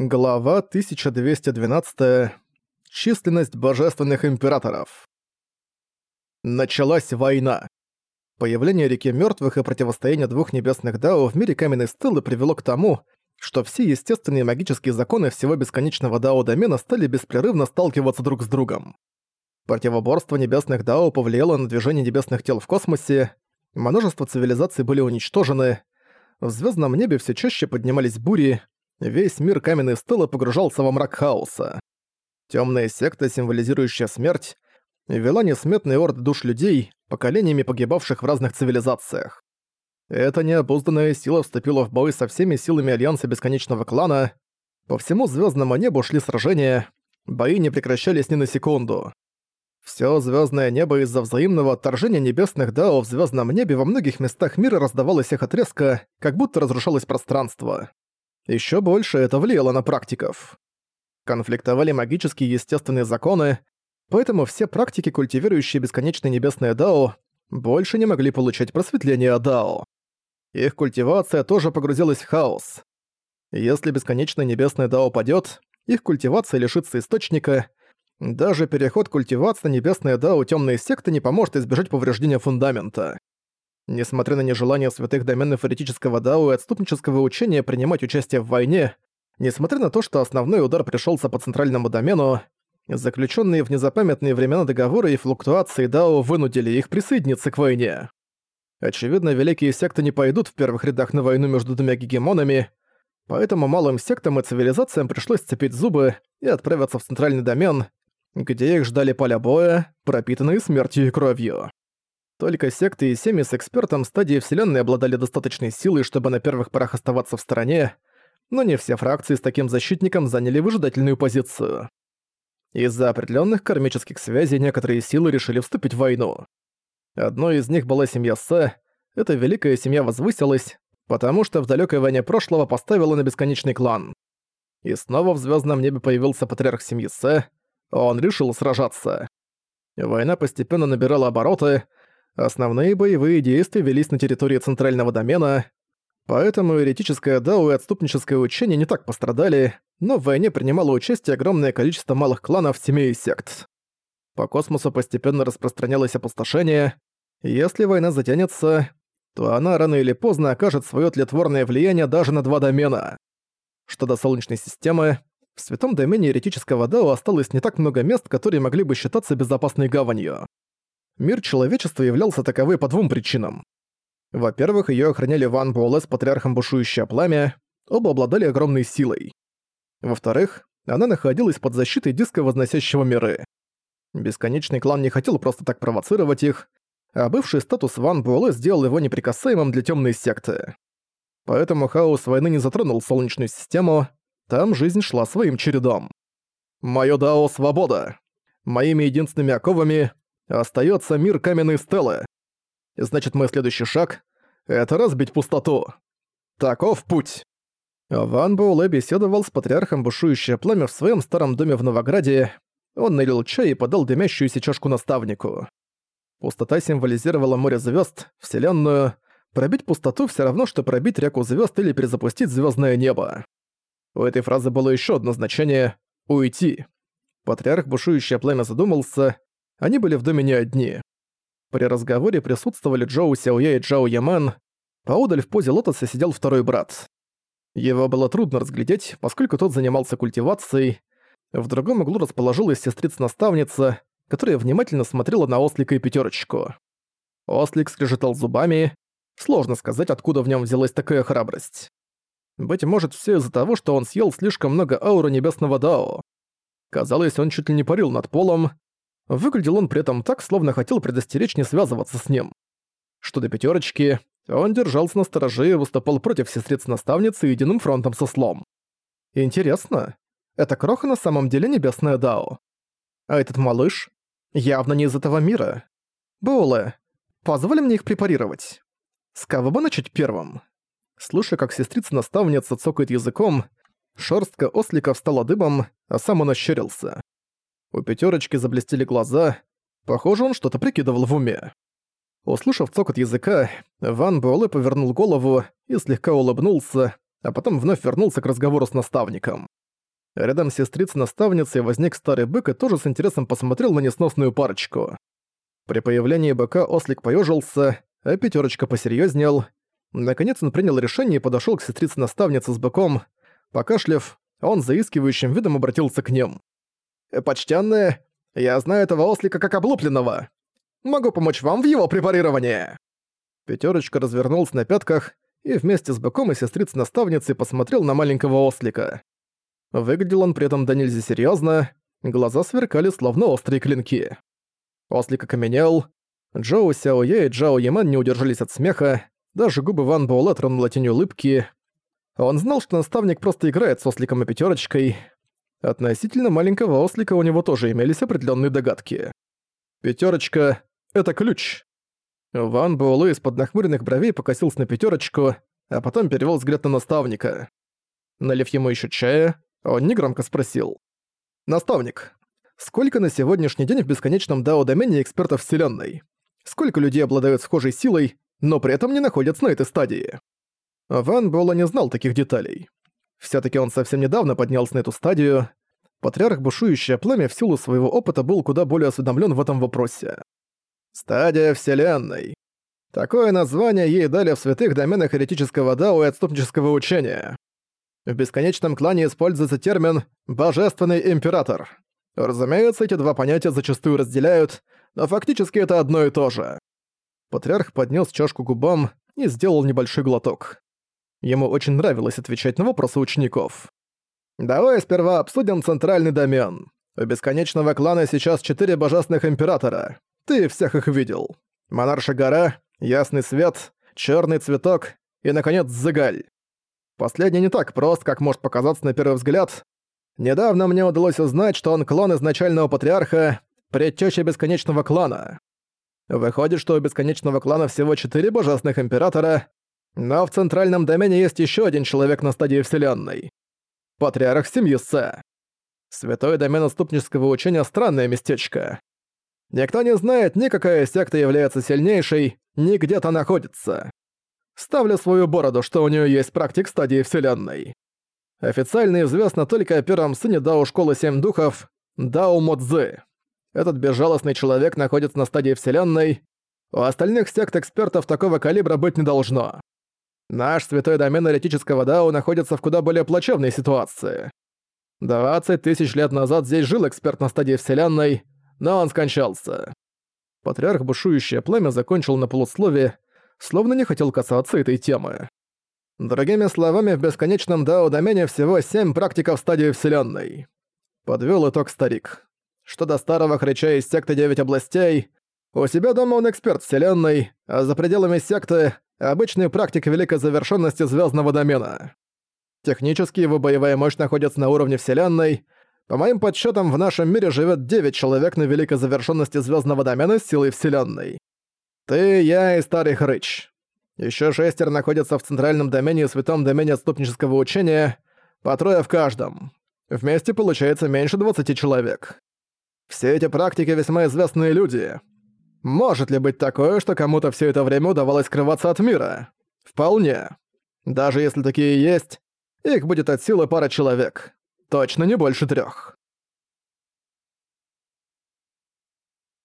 Глава 1212. Численность божественных императоров. Началась война. Появление реки мертвых и противостояние двух небесных дао в мире каменной стелы привело к тому, что все естественные магические законы всего бесконечного дао-домена стали беспрерывно сталкиваться друг с другом. Противоборство небесных дао повлияло на движение небесных тел в космосе, множество цивилизаций были уничтожены, в звездном небе все чаще поднимались бури, Весь мир каменной стелы погружался во мрак хаоса. Темная секта, символизирующая смерть, вела несметные орды душ людей, поколениями погибавших в разных цивилизациях. Эта необузданная сила вступила в бой со всеми силами Альянса Бесконечного Клана. По всему звездному небу шли сражения, бои не прекращались ни на секунду. Все звездное небо из-за взаимного отторжения небесных дао в звездном небе во многих местах мира раздавалось их отрезка, как будто разрушалось пространство. Еще больше это влияло на практиков. Конфликтовали магические естественные законы, поэтому все практики, культивирующие бесконечное небесное Дао, больше не могли получать просветление Дао. Их культивация тоже погрузилась в хаос. Если бесконечное небесное Дао падёт, их культивация лишится источника, даже переход культивации на небесное Дао темной секты не поможет избежать повреждения фундамента. Несмотря на нежелание святых доменов эретического дао и отступнического учения принимать участие в войне, несмотря на то, что основной удар пришелся по центральному домену, заключенные в незапамятные времена договоры и флуктуации дао вынудили их присоединиться к войне. Очевидно, великие секты не пойдут в первых рядах на войну между двумя гегемонами, поэтому малым сектам и цивилизациям пришлось сцепить зубы и отправиться в центральный домен, где их ждали поля боя, пропитанные смертью и кровью. Только секты и семьи с экспертом стадии Вселенной обладали достаточной силой, чтобы на первых порах оставаться в стороне, но не все фракции с таким защитником заняли выжидательную позицию. Из-за определенных кармических связей некоторые силы решили вступить в войну. Одной из них была семья Сэ, эта великая семья возвысилась, потому что в далекой войне прошлого поставила на бесконечный клан. И снова в звездном небе появился патриарх семьи Сэ, он решил сражаться. Война постепенно набирала обороты, Основные боевые действия велись на территории центрального домена, поэтому еретическое дао и отступническое учение не так пострадали, но в войне принимало участие огромное количество малых кланов, семей и сект. По космосу постепенно распространялось опустошение. Если война затянется, то она рано или поздно окажет свое тлетворное влияние даже на два домена. Что до Солнечной системы, в святом домене еретического дао осталось не так много мест, которые могли бы считаться безопасной гаванью мир человечества являлся таковой по двум причинам. Во-первых, её охраняли Ван Буэлэ с патриархом Бушующее Пламя, оба обладали огромной силой. Во-вторых, она находилась под защитой диска Возносящего миры. Бесконечный клан не хотел просто так провоцировать их, а бывший статус Ван Буэлэ сделал его неприкасаемым для темной секты. Поэтому хаос войны не затронул Солнечную систему, там жизнь шла своим чередом. Моё Дао — свобода. Моими единственными оковами Остается мир каменной стелы. Значит, мой следующий шаг — это разбить пустоту. Таков путь. Ван Боулэ беседовал с патриархом бушующее пламя в своем старом доме в Новограде. Он налил чай и подал дымящуюся чашку наставнику. Пустота символизировала море звезд, вселенную. Пробить пустоту все равно, что пробить реку звезд или перезапустить звездное небо. У этой фразы было еще одно значение — «уйти». Патриарх бушующее пламя задумался, они были в доме не одни. При разговоре присутствовали Джоу Сяоя и Джао Яман. Поодаль в позе лотоса сидел второй брат. Его было трудно разглядеть, поскольку тот занимался культивацией. В другом углу расположилась сестрица-наставница, которая внимательно смотрела на Ослика и Пятерочку. Ослик скрежетал зубами. Сложно сказать, откуда в нем взялась такая храбрость. Быть может, все из-за того, что он съел слишком много ауры небесного Дао. Казалось, он чуть ли не парил над полом, Выглядел он при этом так, словно хотел предостеречь не связываться с ним. Что до пятерочки, он держался на стороже и выступал против сестриц-наставницы единым фронтом со слом. Интересно, это Кроха на самом деле небесная Дао? А этот малыш явно не из этого мира. Боуле, позволь мне их препарировать. С кого бы начать первым? Слушая, как сестрица-наставница цокает языком, шерстка ослика встала дыбом, а сам он ощерился. У пятерочки заблестели глаза. Похоже, он что-то прикидывал в уме. Услышав цокот языка, Ван Буэлэ повернул голову и слегка улыбнулся, а потом вновь вернулся к разговору с наставником. Рядом с сестрицей-наставницей возник старый бык и тоже с интересом посмотрел на несносную парочку. При появлении быка ослик поежился, а пятерочка посерьезнел. Наконец он принял решение и подошел к сестрице-наставнице с быком. Покашляв, он заискивающим видом обратился к ним. «Почтенные, я знаю этого ослика как облупленного. Могу помочь вам в его препарировании!» Пятерочка развернулся на пятках и вместе с быком и сестрицей-наставницей посмотрел на маленького ослика. Выглядел он при этом до нельзя серьёзно, глаза сверкали словно острые клинки. Ослик окаменел, Джоу Сяое и Джао Яман не удержались от смеха, даже губы Ван Буэлэ тронула тень улыбки. Он знал, что наставник просто играет с осликом и пятерочкой. Относительно маленького ослика у него тоже имелись определенные догадки. Пятерочка — это ключ. Ван Буэлэ из-под нахмуренных бровей покосился на пятерочку, а потом перевел взгляд на наставника. Налив ему еще чая, он негромко спросил. «Наставник, сколько на сегодняшний день в бесконечном дао-домене экспертов Вселенной? Сколько людей обладают схожей силой, но при этом не находятся на этой стадии?» Ван Буэлэ не знал таких деталей. Все таки он совсем недавно поднялся на эту стадию. Патриарх Бушующее Пламя в силу своего опыта был куда более осведомлен в этом вопросе. «Стадия Вселенной». Такое название ей дали в святых доменах еретического дао и отступнического учения. В бесконечном клане используется термин «божественный император». Разумеется, эти два понятия зачастую разделяют, но фактически это одно и то же. Патриарх поднес чашку губам и сделал небольшой глоток. Ему очень нравилось отвечать на вопросы учеников. «Давай сперва обсудим центральный домен. У бесконечного клана сейчас четыре божественных императора. Ты всех их видел. Монарша гора, Ясный свет, Черный цветок и, наконец, Зыгаль. Последний не так прост, как может показаться на первый взгляд. Недавно мне удалось узнать, что он клон изначального патриарха, предтеча бесконечного клана. Выходит, что у бесконечного клана всего четыре божественных императора, но в центральном домене есть еще один человек на стадии Вселенной. Патриарх семьи Сэ. Святой домен отступнического учения — странное местечко. Никто не знает, ни какая секта является сильнейшей, ни где-то находится. Ставлю свою бороду, что у нее есть практик стадии Вселенной. Официально известно только о первом сыне Дао Школы Семь Духов, Дао Модзы. Этот безжалостный человек находится на стадии Вселенной. У остальных сект экспертов такого калибра быть не должно. Наш святой домен эретического Дао находится в куда более плачевной ситуации. 20 тысяч лет назад здесь жил эксперт на стадии Вселенной, но он скончался. Патриарх Бушующее Пламя закончил на полусловие, словно не хотел касаться этой темы. Другими словами, в бесконечном дао-домене всего семь практиков стадии Вселенной. Подвел итог старик. Что до старого хрыча из секты Девять областей, у себя дома он эксперт Вселенной, а за пределами секты — обычный практик великой завершенности звездного домена. Технически его боевая мощь находится на уровне Вселенной. По моим подсчетам, в нашем мире живет 9 человек на великой завершенности звездного домена с силой Вселенной. Ты, я и старый хрыч. Еще шестеро находятся в центральном домене и святом домене отступнического учения, по трое в каждом. Вместе получается меньше 20 человек. Все эти практики весьма известные люди. Может ли быть такое, что кому-то все это время удавалось скрываться от мира? Вполне. Даже если такие есть, их будет от силы пара человек. Точно не больше трех.